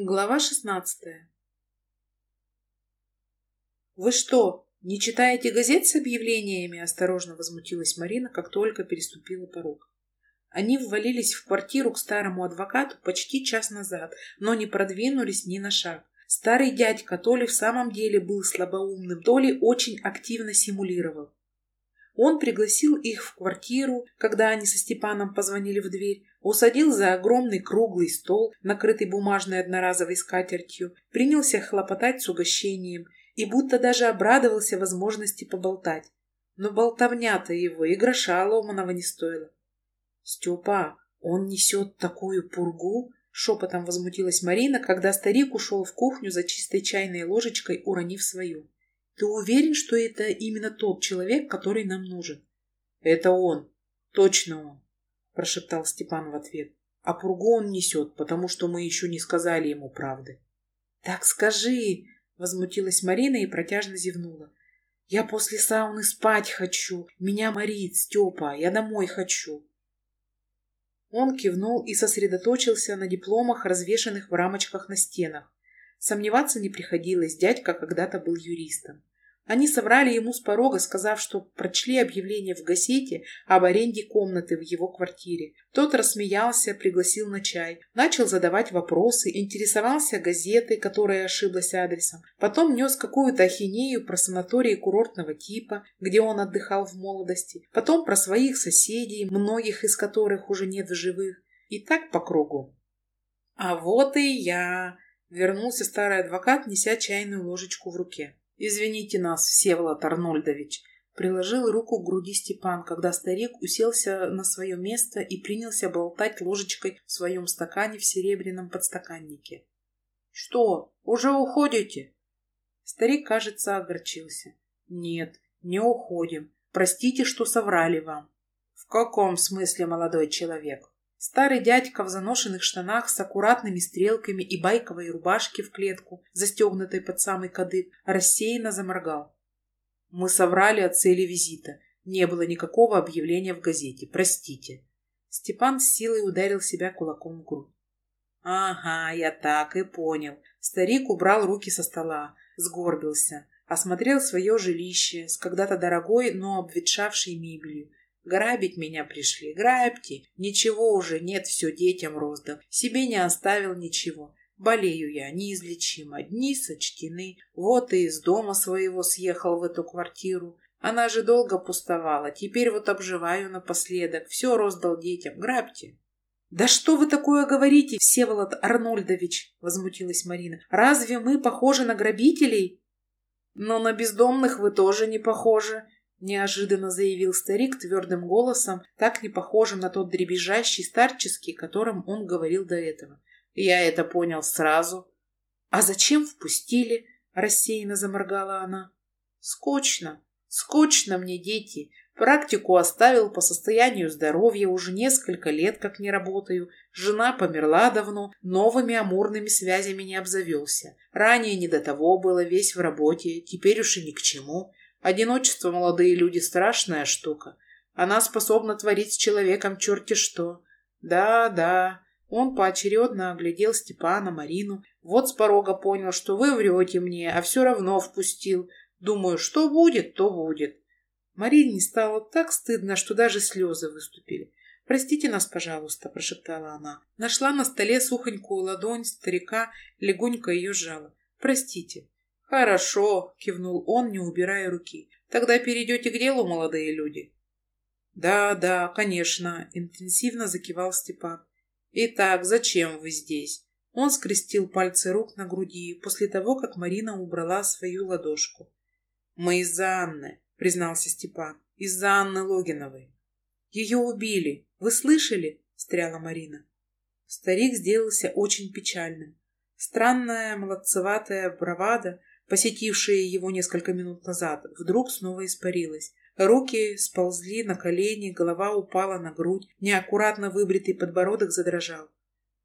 Глава шестнадцатая. «Вы что, не читаете газет с объявлениями?» – осторожно возмутилась Марина, как только переступила порог. Они ввалились в квартиру к старому адвокату почти час назад, но не продвинулись ни на шаг. Старый дядька то ли в самом деле был слабоумным, то ли очень активно симулировал. Он пригласил их в квартиру, когда они со Степаном позвонили в дверь, усадил за огромный круглый стол, накрытый бумажной одноразовой скатертью, принялся хлопотать с угощением и будто даже обрадовался возможности поболтать. Но болтовня-то его и гроша ломаного не стоила. «Степа, он несет такую пургу!» — шепотом возмутилась Марина, когда старик ушел в кухню за чистой чайной ложечкой, уронив свою. Ты уверен, что это именно тот человек, который нам нужен? Это он. Точно он, прошептал Степан в ответ. А пургу он несет, потому что мы еще не сказали ему правды. Так скажи, возмутилась Марина и протяжно зевнула. Я после сауны спать хочу. Меня морит, Степа. Я домой хочу. Он кивнул и сосредоточился на дипломах, развешанных в рамочках на стенах. Сомневаться не приходилось, дядька когда-то был юристом. Они соврали ему с порога, сказав, что прочли объявление в газете об аренде комнаты в его квартире. Тот рассмеялся, пригласил на чай, начал задавать вопросы, интересовался газетой, которая ошиблась адресом. Потом нес какую-то ахинею про санатории курортного типа, где он отдыхал в молодости. Потом про своих соседей, многих из которых уже нет в живых. И так по кругу. «А вот и я!» — вернулся старый адвокат, неся чайную ложечку в руке. «Извините нас, Всеволод Арнольдович», — приложил руку к груди Степан, когда старик уселся на свое место и принялся болтать ложечкой в своем стакане в серебряном подстаканнике. «Что, уже уходите?» Старик, кажется, огорчился. «Нет, не уходим. Простите, что соврали вам». «В каком смысле, молодой человек?» Старый дядька в заношенных штанах с аккуратными стрелками и байковой рубашке в клетку, застегнутой под самый кадык, рассеянно заморгал. Мы соврали о цели визита. Не было никакого объявления в газете. Простите. Степан с силой ударил себя кулаком в грудь. Ага, я так и понял. Старик убрал руки со стола, сгорбился, осмотрел свое жилище с когда-то дорогой, но обветшавшей мебелью, Грабить меня пришли, грабьте. Ничего уже нет, все детям роздал. Себе не оставил ничего. Болею я неизлечимо, дни сочтены. Вот и из дома своего съехал в эту квартиру. Она же долго пустовала. Теперь вот обживаю напоследок. Все роздал детям. Грабьте. «Да что вы такое говорите, Всеволод Арнольдович?» — возмутилась Марина. «Разве мы похожи на грабителей?» «Но на бездомных вы тоже не похожи. Неожиданно заявил старик твердым голосом, так не похожим на тот дребезжащий старческий, которым он говорил до этого. Я это понял сразу. А зачем впустили? Рассеянно заморгала она. Скучно. Скучно мне, дети. Практику оставил по состоянию здоровья, уже несколько лет как не работаю. Жена померла давно, новыми амурными связями не обзавелся. Ранее не до того было, весь в работе, теперь уж и ни к чему. Одиночество, молодые люди, страшная штука. Она способна творить с человеком черти что. Да, да. Он поочередно оглядел Степана, Марину. Вот с порога понял, что вы врете мне, а все равно впустил. Думаю, что будет, то будет. Марине стало так стыдно, что даже слезы выступили. «Простите нас, пожалуйста», — прошептала она. Нашла на столе сухонькую ладонь старика, легонько ее сжала. «Простите». «Хорошо», — кивнул он, не убирая руки. «Тогда перейдете к делу, молодые люди?» «Да, да, конечно», — интенсивно закивал Степан. «Итак, зачем вы здесь?» Он скрестил пальцы рук на груди после того, как Марина убрала свою ладошку. «Мы из-за Анны», — признался Степан. «Из-за Анны Логиновой». «Ее убили. Вы слышали?» — встряла Марина. Старик сделался очень печальным. Странная молодцеватая бравада посетившая его несколько минут назад, вдруг снова испарилась. Руки сползли на колени, голова упала на грудь, неаккуратно выбритый подбородок задрожал.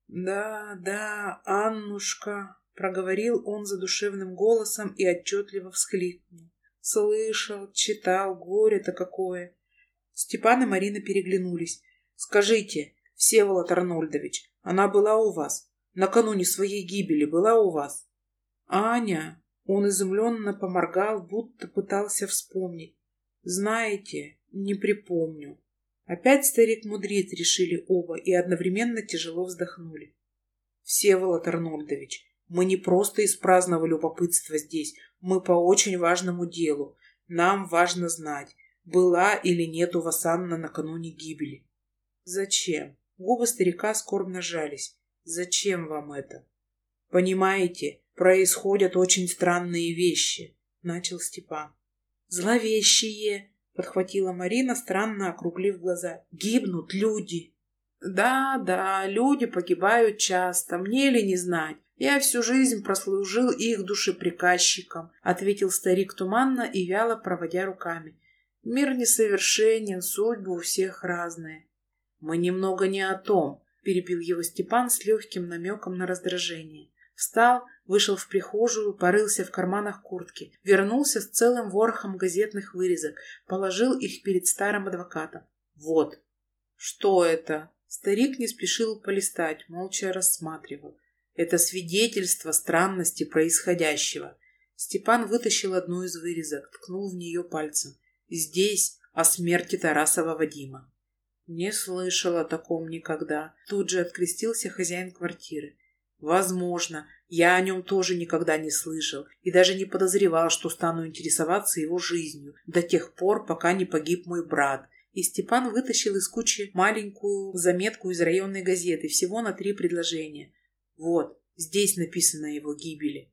«Да, да, Аннушка», — проговорил он задушевным голосом и отчетливо всхлипнул. «Слышал, читал, горе-то какое!» Степан и Марина переглянулись. «Скажите, Всеволод Арнольдович, она была у вас? накануне своей гибели была у вас? Аня, он изумленно поморгал, будто пытался вспомнить. Знаете, не припомню. Опять старик-мудрец решили оба и одновременно тяжело вздохнули. Всеволод Арнольдович, мы не просто из праздного любопытства здесь, мы по очень важному делу. Нам важно знать, была или нет у вас Анна накануне гибели. Зачем? Губы старика скорбно жались. Зачем вам это? Понимаете, происходят очень странные вещи, начал Степан. Зловещие, подхватила Марина, странно округлив глаза. Гибнут люди. Да, да, люди погибают часто, мне ли не знать. Я всю жизнь прослужил их душеприказчиком, ответил старик туманно и вяло проводя руками. Мир несовершенен, судьбы у всех разные. Мы немного не о том, перебил его Степан с легким намеком на раздражение. Встал, вышел в прихожую, порылся в карманах куртки, вернулся с целым ворохом газетных вырезок, положил их перед старым адвокатом. Вот. Что это? Старик не спешил полистать, молча рассматривал. Это свидетельство странности происходящего. Степан вытащил одну из вырезок, ткнул в нее пальцем. Здесь о смерти Тарасова Вадима. Не слышал о таком никогда. Тут же открестился хозяин квартиры. Возможно, я о нем тоже никогда не слышал и даже не подозревал, что стану интересоваться его жизнью до тех пор, пока не погиб мой брат. И Степан вытащил из кучи маленькую заметку из районной газеты, всего на три предложения. Вот, здесь написано о его гибели.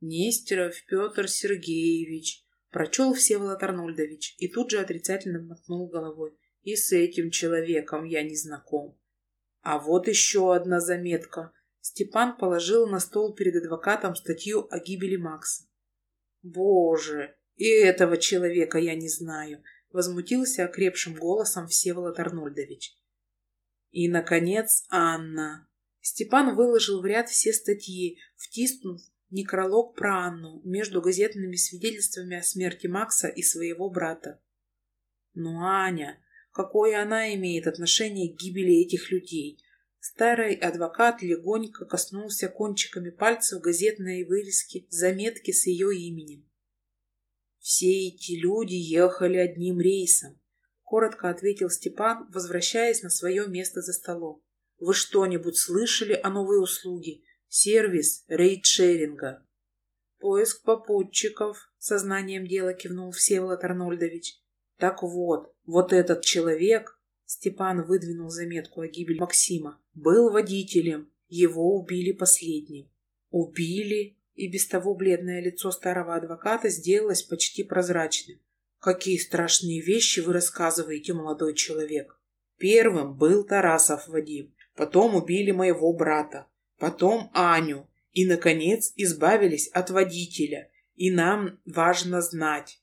Нестеров Петр Сергеевич, Прочел Всеволод Арнольдович и тут же отрицательно мотнул головой. И с этим человеком я не знаком. А вот еще одна заметка. Степан положил на стол перед адвокатом статью о гибели Макса. Боже, и этого человека я не знаю, возмутился окрепшим голосом Всеволод Арнольдович. И, наконец, Анна. Степан выложил в ряд все статьи, втиснув некролог про Анну между газетными свидетельствами о смерти Макса и своего брата. Ну, Аня, какое она имеет отношение к гибели этих людей? Старый адвокат легонько коснулся кончиками пальцев газетной вырезки заметки с ее именем. Все эти люди ехали одним рейсом, коротко ответил Степан, возвращаясь на свое место за столом. Вы что-нибудь слышали о новой услуге? Сервис рейдшеринга. Поиск попутчиков, сознанием дела кивнул Всеволод Арнольдович. Так вот, вот этот человек, Степан выдвинул заметку о гибели Максима, был водителем, его убили последним. Убили, и без того бледное лицо старого адвоката сделалось почти прозрачным. Какие страшные вещи вы рассказываете, молодой человек. Первым был Тарасов Вадим, потом убили моего брата, потом Аню и, наконец, избавились от водителя. И нам важно знать.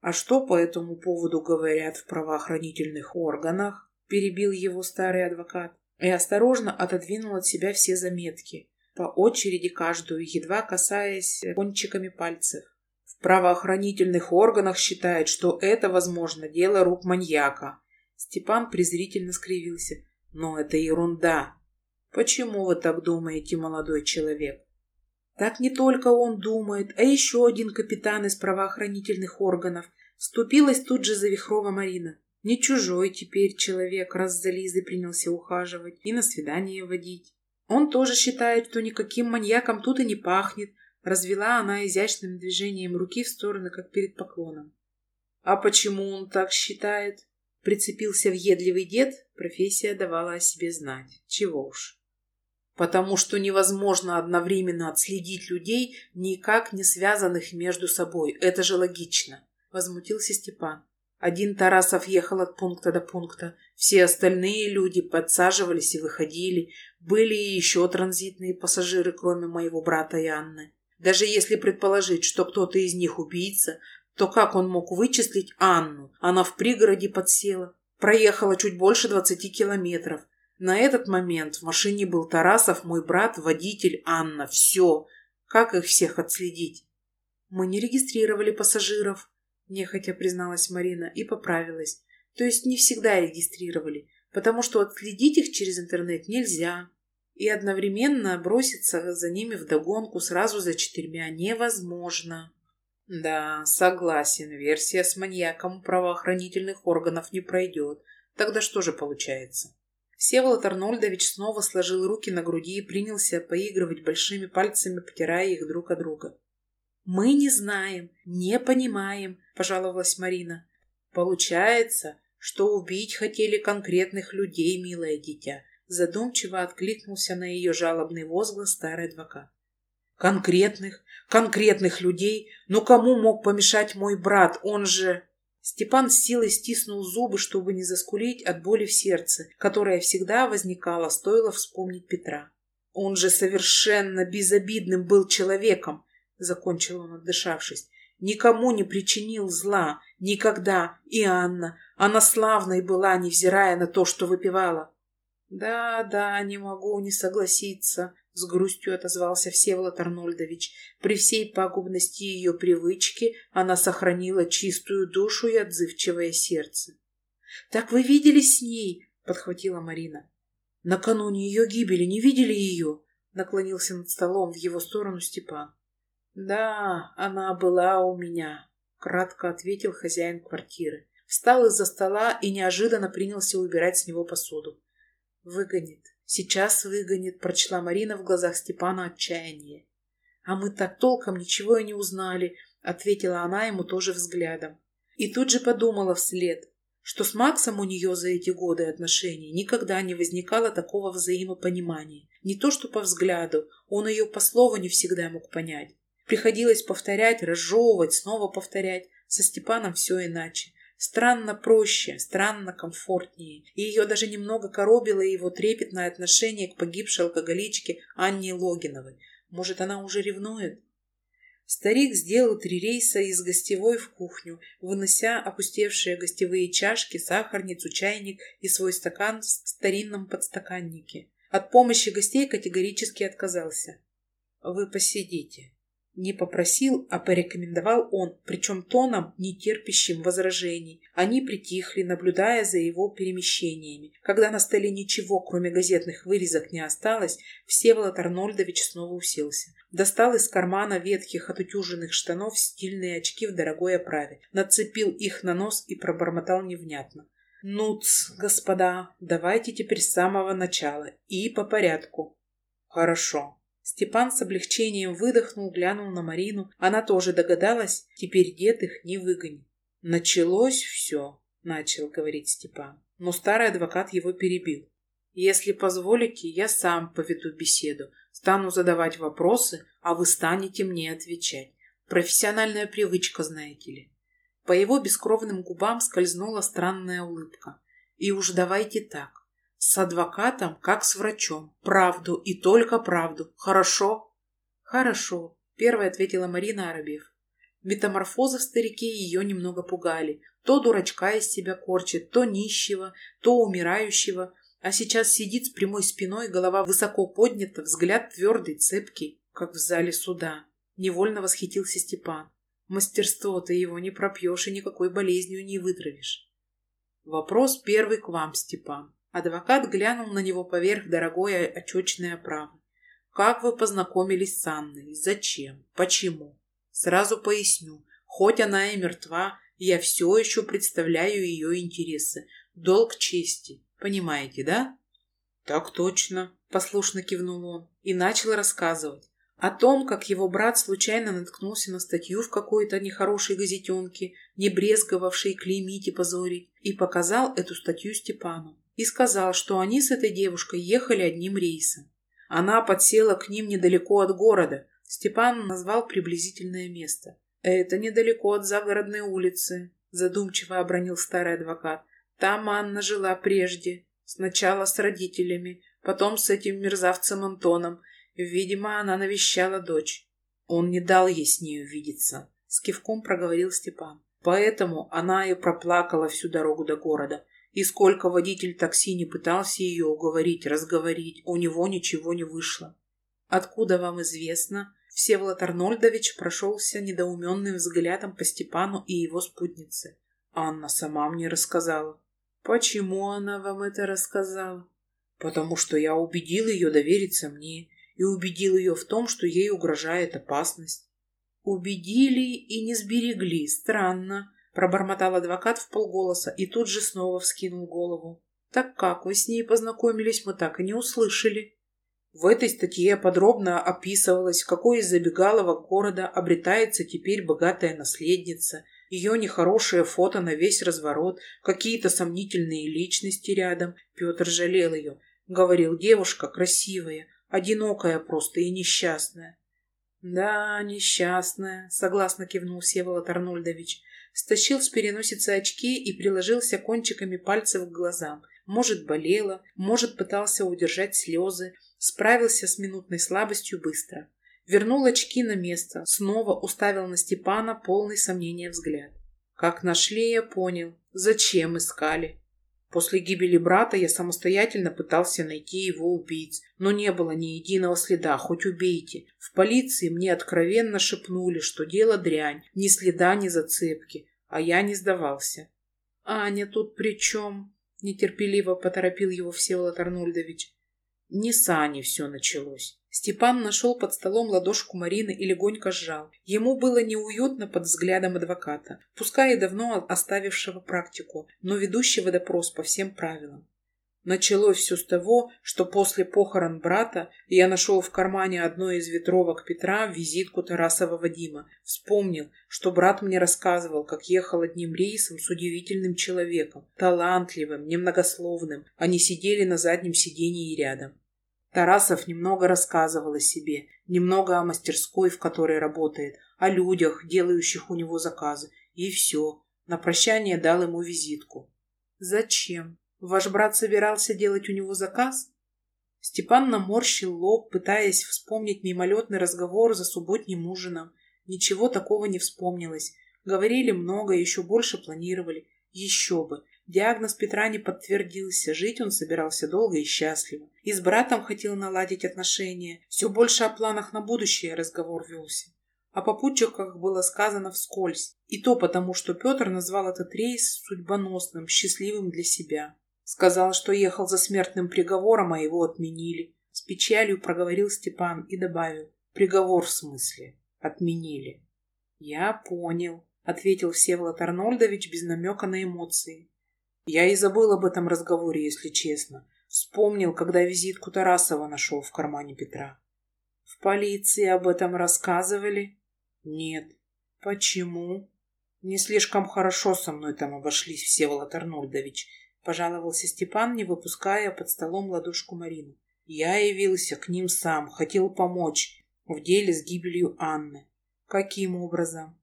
А что по этому поводу говорят в правоохранительных органах? Перебил его старый адвокат и осторожно отодвинул от себя все заметки, по очереди каждую, едва касаясь кончиками пальцев. В правоохранительных органах считают, что это, возможно, дело рук маньяка. Степан презрительно скривился. Но это ерунда. Почему вы так думаете, молодой человек? Так не только он думает, а еще один капитан из правоохранительных органов. Вступилась тут же за Вихрова Марина. Не чужой теперь человек, раз за Лизой принялся ухаживать и на свидание водить. Он тоже считает, что никаким маньяком тут и не пахнет. Развела она изящным движением руки в стороны, как перед поклоном. А почему он так считает? Прицепился въедливый дед, профессия давала о себе знать. Чего уж потому что невозможно одновременно отследить людей, никак не связанных между собой. Это же логично, возмутился Степан. Один Тарасов ехал от пункта до пункта, все остальные люди подсаживались и выходили. Были и еще транзитные пассажиры, кроме моего брата и Анны. Даже если предположить, что кто-то из них убийца, то как он мог вычислить Анну? Она в пригороде подсела, проехала чуть больше двадцати километров. На этот момент в машине был Тарасов, мой брат, водитель, Анна. Все. Как их всех отследить? Мы не регистрировали пассажиров, нехотя призналась Марина и поправилась. То есть не всегда регистрировали, потому что отследить их через интернет нельзя. и одновременно броситься за ними вдогонку сразу за четырьмя невозможно. Да, согласен, версия с маньяком правоохранительных органов не пройдет. Тогда что же получается? Всеволод Арнольдович снова сложил руки на груди и принялся поигрывать большими пальцами, потирая их друг от друга. «Мы не знаем, не понимаем», — пожаловалась Марина. «Получается, что убить хотели конкретных людей, милое дитя», — задумчиво откликнулся на ее жалобный возглас старый адвокат. «Конкретных, конкретных людей? Но кому мог помешать мой брат? Он же...» Степан с силой стиснул зубы, чтобы не заскулить от боли в сердце, которая всегда возникала, стоило вспомнить Петра. Он же совершенно безобидным был человеком, закончил он, отдышавшись. Никому не причинил зла, никогда. И Анна, она славной была, невзирая на то, что выпивала. Да, да, не могу не согласиться, с грустью отозвался Всеволод Арнольдович. При всей пагубности ее привычки она сохранила чистую душу и отзывчивое сердце. «Так вы виделись с ней?» — подхватила Марина. «Накануне ее гибели не видели ее?» — наклонился над столом в его сторону Степан. «Да, она была у меня», — кратко ответил хозяин квартиры. Встал из-за стола и неожиданно принялся убирать с него посуду. «Выгонит, Сейчас выгонит, прочла Марина в глазах Степана отчаяние. А мы так толком ничего и не узнали, ответила она ему тоже взглядом. И тут же подумала вслед, что с Максом у нее за эти годы отношений никогда не возникало такого взаимопонимания. Не то что по взгляду, он ее по слову не всегда мог понять. Приходилось повторять, разжевывать, снова повторять. Со Степаном все иначе. Странно проще, странно комфортнее. И ее даже немного коробило его трепетное отношение к погибшей алкоголичке Анне Логиновой. Может, она уже ревнует? Старик сделал три рейса из гостевой в кухню, вынося опустевшие гостевые чашки, сахарницу, чайник и свой стакан в старинном подстаканнике. От помощи гостей категорически отказался. «Вы посидите», не попросил, а порекомендовал он, причем тоном, не терпящим возражений. Они притихли, наблюдая за его перемещениями. Когда на столе ничего, кроме газетных вырезок, не осталось, Всеволод Арнольдович снова уселся. Достал из кармана ветхих отутюженных штанов стильные очки в дорогой оправе, нацепил их на нос и пробормотал невнятно. «Ну-ц, господа, давайте теперь с самого начала и по порядку». «Хорошо», Степан с облегчением выдохнул, глянул на Марину. Она тоже догадалась, теперь дед их не выгонит. «Началось все», — начал говорить Степан. Но старый адвокат его перебил. «Если позволите, я сам поведу беседу, стану задавать вопросы, а вы станете мне отвечать. Профессиональная привычка, знаете ли». По его бескровным губам скользнула странная улыбка. «И уж давайте так. С адвокатом, как с врачом. Правду и только правду. Хорошо? Хорошо, первая ответила Марина Арабьев. Метаморфозы в старике ее немного пугали. То дурачка из себя корчит, то нищего, то умирающего. А сейчас сидит с прямой спиной, голова высоко поднята, взгляд твердый, цепкий, как в зале суда. Невольно восхитился Степан. Мастерство-то его не пропьешь и никакой болезнью не вытравишь. Вопрос первый к вам, Степан. Адвокат глянул на него поверх дорогой очечной оправы. «Как вы познакомились с Анной? Зачем? Почему?» «Сразу поясню. Хоть она и мертва, я все еще представляю ее интересы. Долг чести. Понимаете, да?» «Так точно», — послушно кивнул он и начал рассказывать. О том, как его брат случайно наткнулся на статью в какой-то нехорошей газетенке, не брезговавшей клеймить и позорить, и показал эту статью Степану и сказал, что они с этой девушкой ехали одним рейсом. Она подсела к ним недалеко от города. Степан назвал приблизительное место. «Это недалеко от загородной улицы», — задумчиво обронил старый адвокат. «Там Анна жила прежде. Сначала с родителями, потом с этим мерзавцем Антоном. Видимо, она навещала дочь. Он не дал ей с ней увидеться», — с кивком проговорил Степан. Поэтому она и проплакала всю дорогу до города. И сколько водитель такси не пытался ее уговорить, разговорить, у него ничего не вышло. Откуда вам известно? Всеволод Арнольдович прошелся недоуменным взглядом по Степану и его спутнице. Анна сама мне рассказала. Почему она вам это рассказала? Потому что я убедил ее довериться мне и убедил ее в том, что ей угрожает опасность. Убедили и не сберегли. Странно, пробормотал адвокат в полголоса и тут же снова вскинул голову. Так как вы с ней познакомились, мы так и не услышали. В этой статье подробно описывалось, какой из забегаловок города обретается теперь богатая наследница, ее нехорошее фото на весь разворот, какие-то сомнительные личности рядом. Петр жалел ее. Говорил, девушка красивая, одинокая просто и несчастная. «Да, несчастная», — согласно кивнул Всеволод Арнольдович. Стащил с переносицы очки и приложился кончиками пальцев к глазам. Может, болело, может, пытался удержать слезы. Справился с минутной слабостью быстро. Вернул очки на место, снова уставил на Степана полный сомнения взгляд. Как нашли, я понял. Зачем искали? После гибели брата я самостоятельно пытался найти его убийц, но не было ни единого следа, хоть убейте. В полиции мне откровенно шепнули, что дело дрянь, ни следа, ни зацепки, а я не сдавался. «Аня тут при чем?» — нетерпеливо поторопил его Всеволод Арнольдович. Не с Аней все началось. Степан нашел под столом ладошку Марины и легонько сжал. Ему было неуютно под взглядом адвоката, пускай и давно оставившего практику, но ведущего допрос по всем правилам. Началось все с того, что после похорон брата я нашел в кармане одной из ветровок Петра визитку Тарасова Вадима. Вспомнил, что брат мне рассказывал, как ехал одним рейсом с удивительным человеком, талантливым, немногословным. Они сидели на заднем сиденье рядом. Тарасов немного рассказывал о себе, немного о мастерской, в которой работает, о людях, делающих у него заказы. И все. На прощание дал ему визитку. «Зачем? Ваш брат собирался делать у него заказ?» Степан наморщил лоб, пытаясь вспомнить мимолетный разговор за субботним ужином. Ничего такого не вспомнилось. Говорили много, еще больше планировали. Еще бы. Диагноз Петра не подтвердился, жить он собирался долго и счастливо. И с братом хотел наладить отношения. Все больше о планах на будущее разговор велся. О попутчиках было сказано вскользь. И то потому, что Петр назвал этот рейс судьбоносным, счастливым для себя. Сказал, что ехал за смертным приговором, а его отменили. С печалью проговорил Степан и добавил. Приговор в смысле. Отменили. Я понял, ответил Всеволод Арнольдович без намека на эмоции. Я и забыл об этом разговоре, если честно. Вспомнил, когда визитку Тарасова нашел в кармане Петра. В полиции об этом рассказывали? Нет. Почему? Не слишком хорошо со мной там обошлись, Всеволод Арнольдович, пожаловался Степан, не выпуская под столом ладошку Марины. Я явился к ним сам, хотел помочь в деле с гибелью Анны. Каким образом?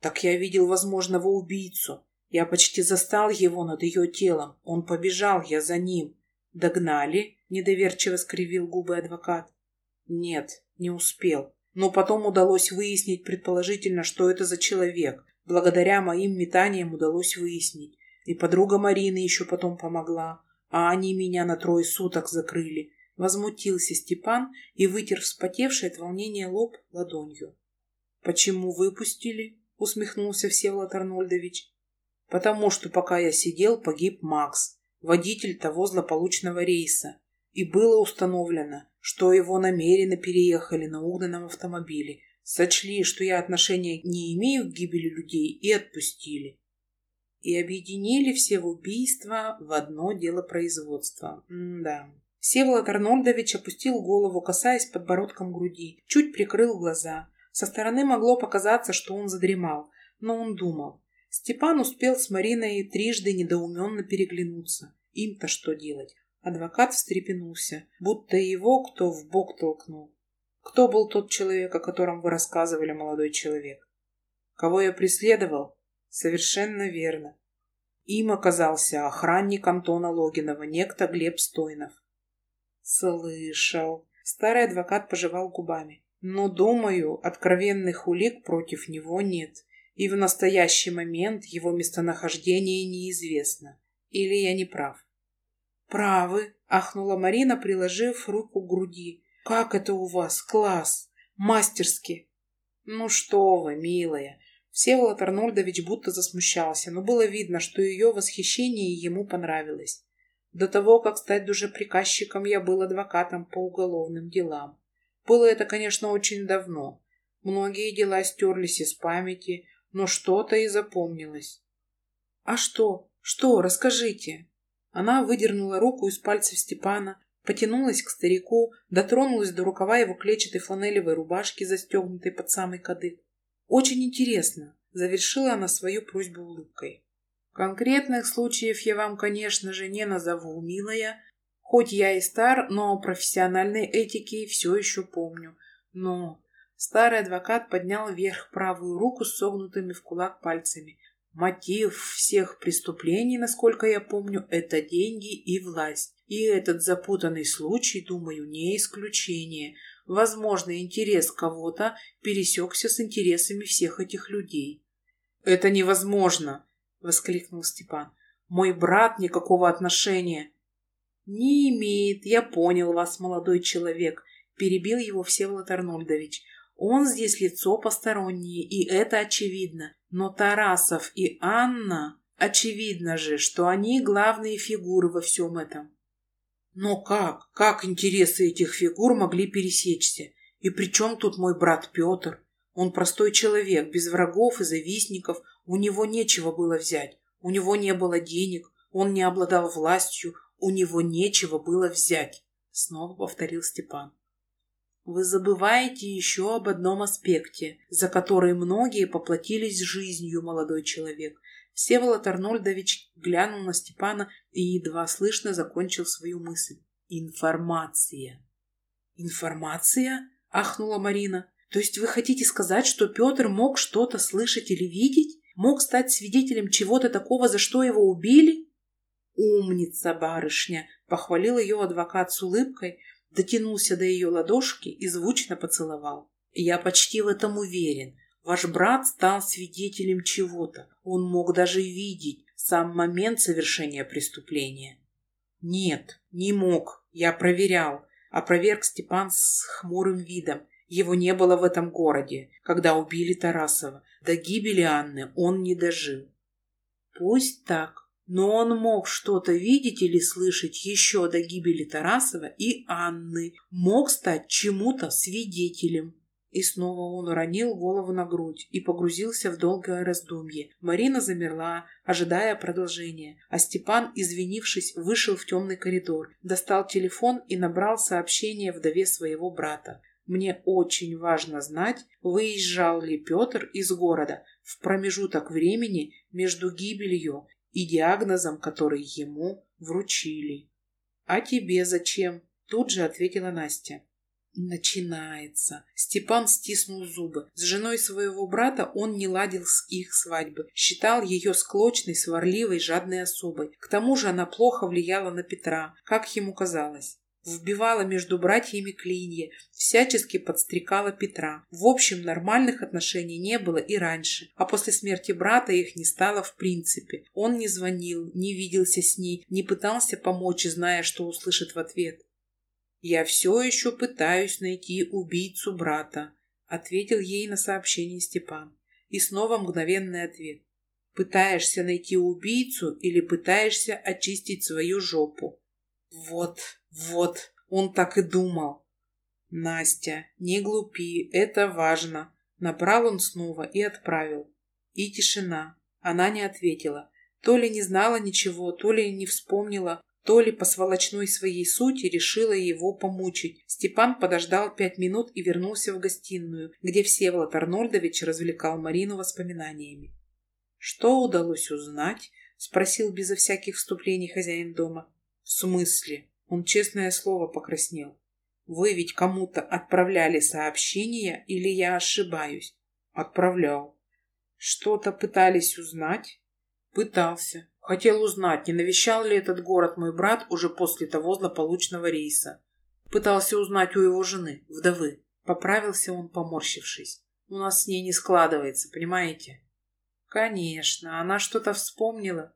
Так я видел возможного убийцу. Я почти застал его над ее телом. Он побежал, я за ним. Догнали? Недоверчиво скривил губы адвокат. Нет, не успел. Но потом удалось выяснить предположительно, что это за человек. Благодаря моим метаниям удалось выяснить. И подруга Марины еще потом помогла. А они меня на трое суток закрыли. Возмутился Степан и вытер вспотевший от волнения лоб ладонью. «Почему выпустили?» — усмехнулся Всеволод Арнольдович. Потому что пока я сидел, погиб Макс, водитель того злополучного рейса. И было установлено, что его намеренно переехали на угнанном автомобиле, сочли, что я отношения не имею к гибели людей и отпустили. И объединили все в убийство в одно дело производства. М-да. Всеволод Арнольдович опустил голову, касаясь подбородком груди, чуть прикрыл глаза. Со стороны могло показаться, что он задремал, но он думал. Степан успел с Мариной трижды недоуменно переглянуться. Им-то что делать? Адвокат встрепенулся, будто его кто в бок толкнул. Кто был тот человек, о котором вы рассказывали, молодой человек? Кого я преследовал? Совершенно верно. Им оказался охранник Антона Логинова, некто Глеб Стойнов. Слышал. Старый адвокат пожевал губами. Но, думаю, откровенных улик против него нет и в настоящий момент его местонахождение неизвестно. Или я не прав? «Правы», — ахнула Марина, приложив руку к груди. «Как это у вас? Класс! Мастерски!» «Ну что вы, милая!» Всеволод Арнольдович будто засмущался, но было видно, что ее восхищение ему понравилось. До того, как стать душеприказчиком, я был адвокатом по уголовным делам. Было это, конечно, очень давно. Многие дела стерлись из памяти, но что-то и запомнилось. «А что? Что? Расскажите!» Она выдернула руку из пальцев Степана, потянулась к старику, дотронулась до рукава его клетчатой фланелевой рубашки, застегнутой под самый кадык. «Очень интересно!» — завершила она свою просьбу улыбкой. «Конкретных случаев я вам, конечно же, не назову, милая. Хоть я и стар, но профессиональной этики все еще помню. Но...» Старый адвокат поднял вверх правую руку с согнутыми в кулак пальцами. Мотив всех преступлений, насколько я помню, это деньги и власть. И этот запутанный случай, думаю, не исключение. Возможно, интерес кого-то пересекся с интересами всех этих людей. «Это невозможно!» — воскликнул Степан. «Мой брат никакого отношения!» «Не имеет, я понял вас, молодой человек», — перебил его Всеволод Арнольдович. «Он здесь лицо постороннее, и это очевидно. Но Тарасов и Анна... Очевидно же, что они главные фигуры во всем этом. Но как? Как интересы этих фигур могли пересечься? И при чем тут мой брат Петр? Он простой человек, без врагов и завистников. У него нечего было взять. У него не было денег. Он не обладал властью. У него нечего было взять. Снова повторил Степан. Вы забываете еще об одном аспекте, за который многие поплатились жизнью, молодой человек. Всеволод Арнольдович глянул на Степана и едва слышно закончил свою мысль. Информация. Информация? Ахнула Марина. То есть вы хотите сказать, что Петр мог что-то слышать или видеть? Мог стать свидетелем чего-то такого, за что его убили? Умница, барышня, похвалил ее адвокат с улыбкой, дотянулся до ее ладошки и звучно поцеловал. «Я почти в этом уверен. Ваш брат стал свидетелем чего-то. Он мог даже видеть сам момент совершения преступления». «Нет, не мог. Я проверял», — опроверг Степан с хмурым видом. Его не было в этом городе, когда убили Тарасова. До гибели Анны он не дожил. «Пусть так», но он мог что-то видеть или слышать еще до гибели Тарасова и Анны, мог стать чему-то свидетелем. И снова он уронил голову на грудь и погрузился в долгое раздумье. Марина замерла, ожидая продолжения, а Степан, извинившись, вышел в темный коридор, достал телефон и набрал сообщение вдове своего брата. Мне очень важно знать, выезжал ли Петр из города в промежуток времени между гибелью и диагнозом, который ему вручили. «А тебе зачем?» – тут же ответила Настя. Начинается. Степан стиснул зубы. С женой своего брата он не ладил с их свадьбы. Считал ее склочной, сварливой, жадной особой. К тому же она плохо влияла на Петра, как ему казалось вбивала между братьями клинья, всячески подстрекала Петра. В общем, нормальных отношений не было и раньше, а после смерти брата их не стало в принципе. Он не звонил, не виделся с ней, не пытался помочь, зная, что услышит в ответ. «Я все еще пытаюсь найти убийцу брата», — ответил ей на сообщение Степан. И снова мгновенный ответ. «Пытаешься найти убийцу или пытаешься очистить свою жопу?» «Вот», вот, он так и думал. Настя, не глупи, это важно. Набрал он снова и отправил. И тишина. Она не ответила. То ли не знала ничего, то ли не вспомнила, то ли по сволочной своей сути решила его помучить. Степан подождал пять минут и вернулся в гостиную, где Всеволод Арнольдович развлекал Марину воспоминаниями. «Что удалось узнать?» — спросил безо всяких вступлений хозяин дома. «В смысле?» Он, честное слово, покраснел. Вы ведь кому-то отправляли сообщение или я ошибаюсь? Отправлял. Что-то пытались узнать? Пытался. Хотел узнать, не навещал ли этот город мой брат уже после того злополучного рейса. Пытался узнать у его жены, вдовы. Поправился он, поморщившись. У нас с ней не складывается, понимаете? Конечно, она что-то вспомнила.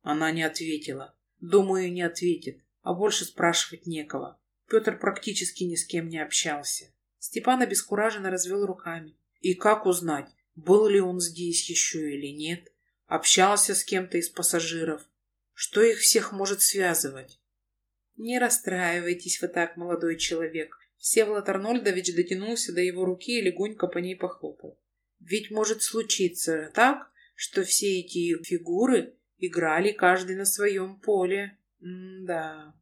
Она не ответила. Думаю, не ответит а больше спрашивать некого. Петр практически ни с кем не общался. Степан обескураженно развел руками. И как узнать, был ли он здесь еще или нет? Общался с кем-то из пассажиров? Что их всех может связывать? Не расстраивайтесь вы так, молодой человек. Всеволод Арнольдович дотянулся до его руки и легонько по ней похлопал. Ведь может случиться так, что все эти фигуры играли каждый на своем поле. М да.